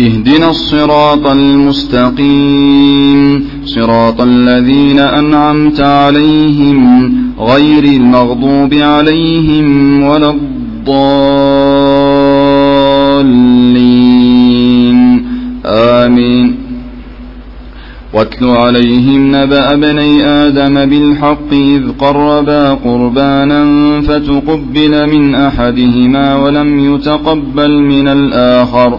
اهدنا الصراط المستقيم. صراط الذين أنعمت عليهم غير المغضوب عليهم ولا الضالين. آمين. واتل عليهم نبأ بني آدم بالحق إذ قربا قربانا فتقبل من أحدهما ولم يتقبل من الآخر.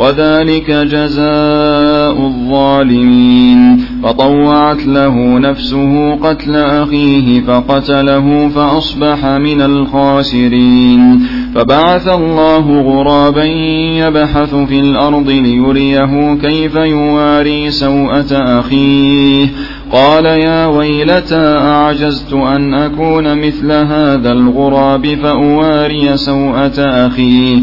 وذلك جزاء الظالمين. فطوعت له نفسه قتل أخيه فقتله فأصبح من الخاسرين. فبعث الله غرابا يبحث في الأرض ليريه كيف يواري سوءة أخيه. قال يا ويلتى أعجزت أن أكون مثل هذا الغراب فأواري سوءة أخي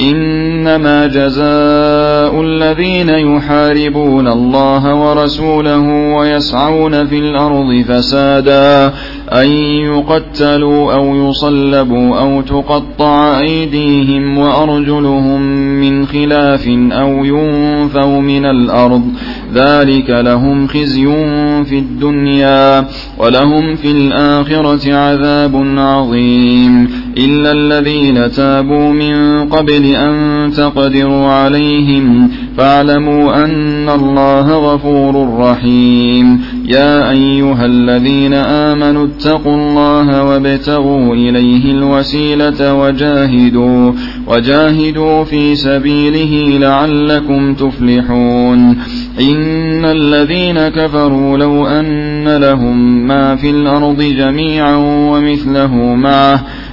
إنما جزاء الذين يحاربون الله ورسوله ويسعون في الأرض فسادا أن يقتلوا أو يصلبوا أو تقطع أيديهم وأرجلهم من خلاف أو ينفوا من الأرض ذلك لهم خزي في الدنيا ولهم في الآخرة عذاب عظيم. إلا الذين تابوا من قبل أن تقدروا عليهم فاعلموا أن الله غفور رحيم يا أيها الذين آمنوا اتقوا الله وابتغوا إليه الوسيلة وجاهدوا وجاهدوا في سبيله لعلكم تفلحون إن الذين كفروا لو أن لهم ما في الأرض جميعا ومثله معه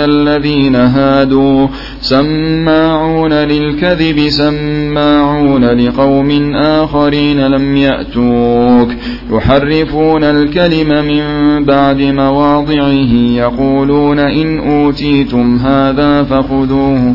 الذين هادوا سماعون للكذب سماعون لقوم آخرين لم يأتوك. يحرفون الكلم من بعد مواضعه يقولون إن أوتيتم هذا فخذوه.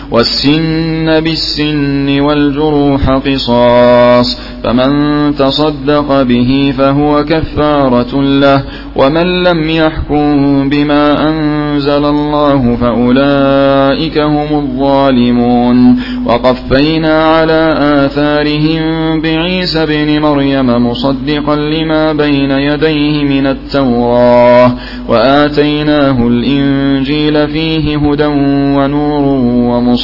والسن بالسن والجروح قصاص فمن تصدق به فهو كفارة له ومن لم يحكم بما أنزل الله فأولئك هم الظالمون وقفينا على آثارهم بعيسى بن مريم مصدقا لما بين يديه من التوراة وآتيناه الإنجيل فيه هدى ونور ومصدقا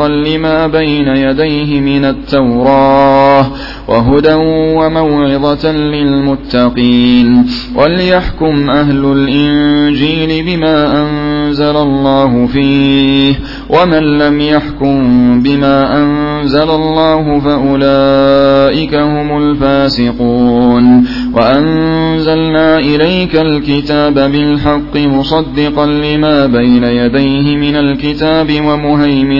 لما بين يديه من التوراة وهدى وموعظة للمتقين. وليحكم أهل الإنجيل بما أنزل الله فيه ومن لم يحكم بما أنزل الله فأولئك هم الفاسقون. وأنزلنا إليك الكتاب بالحق مصدقا لما بين يديه من الكتاب ومهيمنا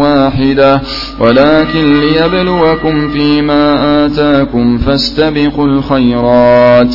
واحدة. ولكن ليبلوكم فيما آتاكم فاستبقوا الخيرات.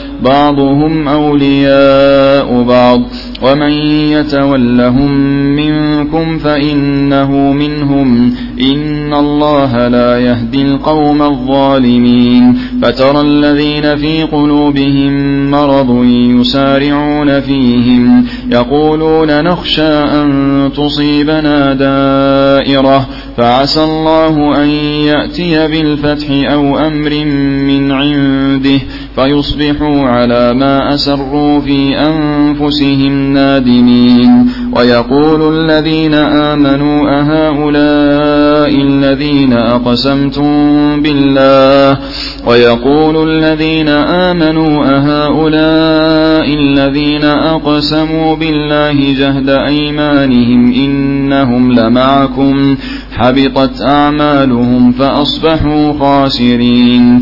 بعضهم أولياء بعض. ومن يتولهم منكم فإنه منهم. إن الله لا يهدي القوم الظالمين. فترى الذين في قلوبهم مرض يسارعون فيهم. يقولون نخشى أن تصيبنا دائرة. فعسى الله أن يأتي بالفتح أو أمر من عنده. فيصبحوا على ما أسروا في أنفسهم نادمين. ويقول الذين آمنوا أهؤلاء الذين أقسمتم بالله. ويقول الذين آمنوا أهؤلاء الذين أقسموا بالله جهد أيمانهم إنهم لمعكم. حبطت أعمالهم فأصبحوا خاسرين.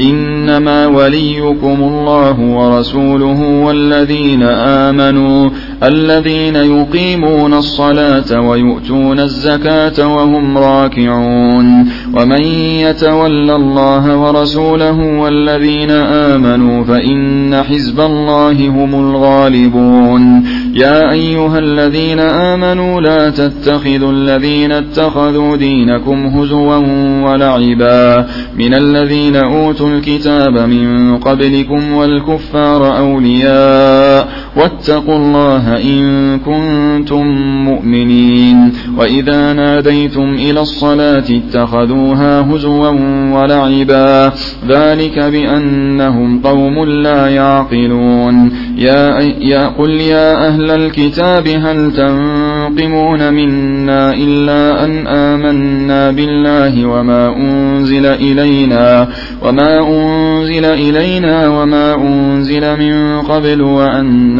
إنما وليكم الله ورسوله والذين آمنوا الذين يقيمون الصلاة ويؤتون الزكاة وهم راكعون ومن يتول الله ورسوله والذين آمنوا فإن حزب الله هم الغالبون يا أيها الذين آمنوا لا تتخذوا الذين اتخذوا دينكم هزوا ولعبا من الذين أوتوا الكتاب من قبلكم والكفار أولياء واتقوا الله إن كنتم مؤمنين. وإذا ناديتم إلى الصلاة اتخذوها هزوا ولعبا. ذلك بأنهم قوم لا يعقلون. يا, يا قل يا أهل الكتاب هل تنقمون منا إلا أن آمنا بالله وما أنزل إلينا وما أنزل إلينا وما أنزل من قبل وأن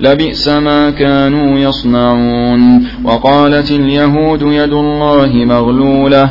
لبئس ما كانوا يصنعون. وقالت اليهود يد الله مغلولة.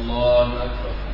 الله أكبر.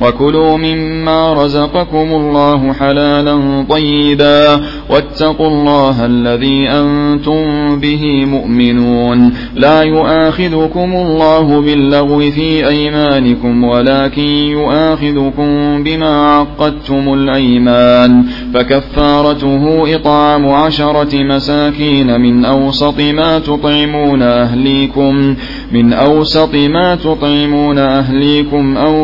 وكلوا مما رزقكم الله حلالا طيبا واتقوا الله الذي أنتم به مؤمنون لا يؤاخذكم الله باللغو في أيمانكم ولكن يؤاخذكم بما عقدتم الأيمان فكفارته إطعام عشرة مساكين من أوسط ما تطعمون أهليكم من أوسط ما تطعمون أهليكم أو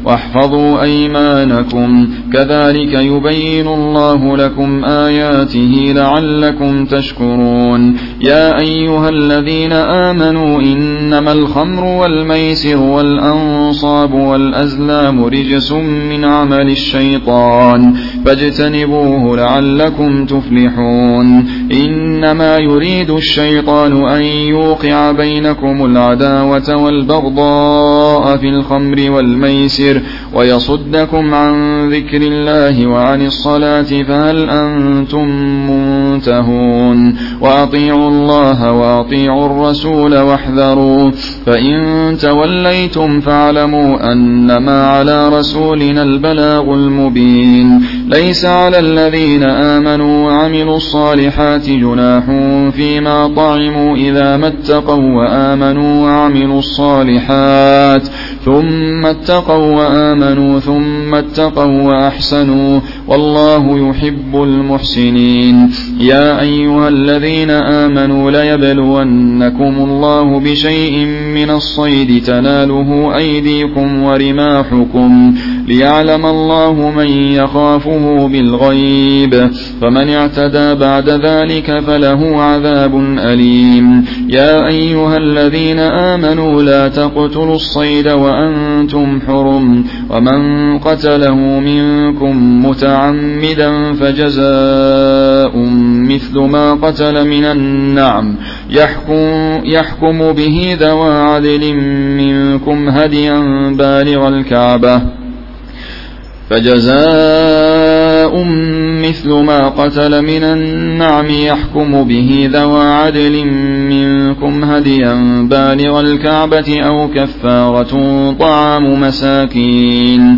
واحفظوا أيمانكم. كذلك يبين الله لكم آياته لعلكم تشكرون. يا أيها الذين آمنوا إنما الخمر والميسر والأنصاب والأزلام رجس من عمل الشيطان. فاجتنبوه لعلكم تفلحون. إنما يريد الشيطان أن يوقع بينكم العداوة والبغضاء في الخمر والميسر decir, ويصدكم عن ذكر الله وعن الصلاة فهل أنتم منتهون وأطيعوا الله وأطيعوا الرسول واحذروا فإن توليتم فاعلموا أنما على رسولنا البلاغ المبين ليس على الذين آمنوا وعملوا الصالحات جناح فيما طعموا إذا ما اتقوا وآمنوا وعملوا الصالحات ثم اتقوا وآمنوا ثم اتقوا وأحسنوا والله يحب المحسنين. يا أيها الذين آمنوا ليبلونكم الله بشيء من الصيد تناله أيديكم ورماحكم ليعلم الله من يخافه بالغيب. فمن اعتدى بعد ذلك فله عذاب أليم. يا أيها الذين آمنوا لا تقتلوا الصيد وأنتم حرم. ومن قتله منكم متعمدا فجزاء مثل ما قتل من النعم. يحكم, يحكم به ذوى عدل منكم هديا بالغ الكعبة. فجزاء مثل ما قتل من النعم يحكم به ذوى عدل منكم هديا بالغ الكعبة أو كفارة طعام مساكين.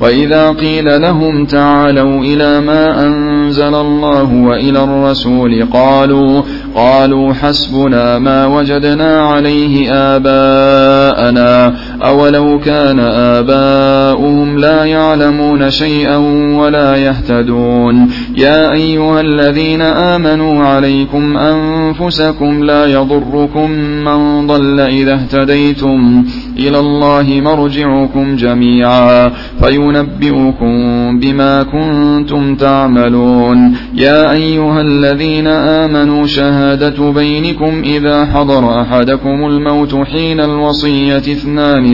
وإذا قيل لهم تعالوا إلى ما أنزل الله وإلى الرسول قالوا قالوا حسبنا ما وجدنا عليه آباءنا. أولو كان آباؤهم لا يعلمون شيئا ولا يهتدون يا أيها الذين آمنوا عليكم أنفسكم لا يضركم من ضل إذا اهتديتم إلى الله مرجعكم جميعا فينبئكم بما كنتم تعملون يا أيها الذين آمنوا شهادة بينكم إذا حضر أحدكم الموت حين الوصية اثنان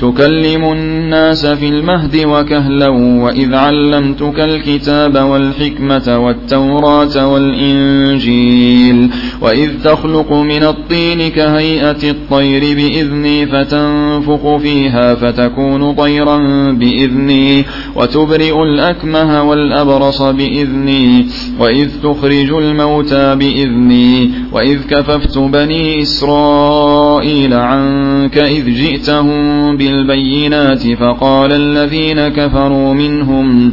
تكلم الناس في المهد وكهلا وإذ علمتك الكتاب والحكمة والتوراة والإنجيل. وإذ تخلق من الطين كهيئة الطير بإذني فتنفخ فيها فتكون طيرا بإذني. وتبرئ الأكمه والأبرص بإذني. وإذ تخرج الموتى بإذني. وإذ كففت بني إسرائيل عنك إذ جئتهم بالبينات فقال الذين كفروا منهم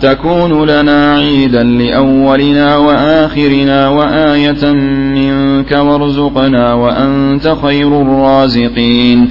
تكون لنا عيدا لأولنا وآخرنا وآية منك وارزقنا وأنت خير الرازقين.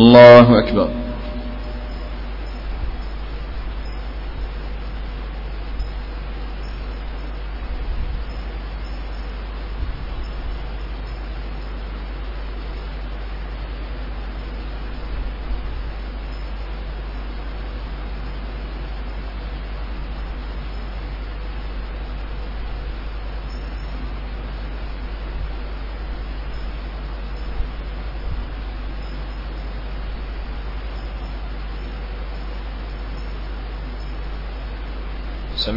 الله أكبر.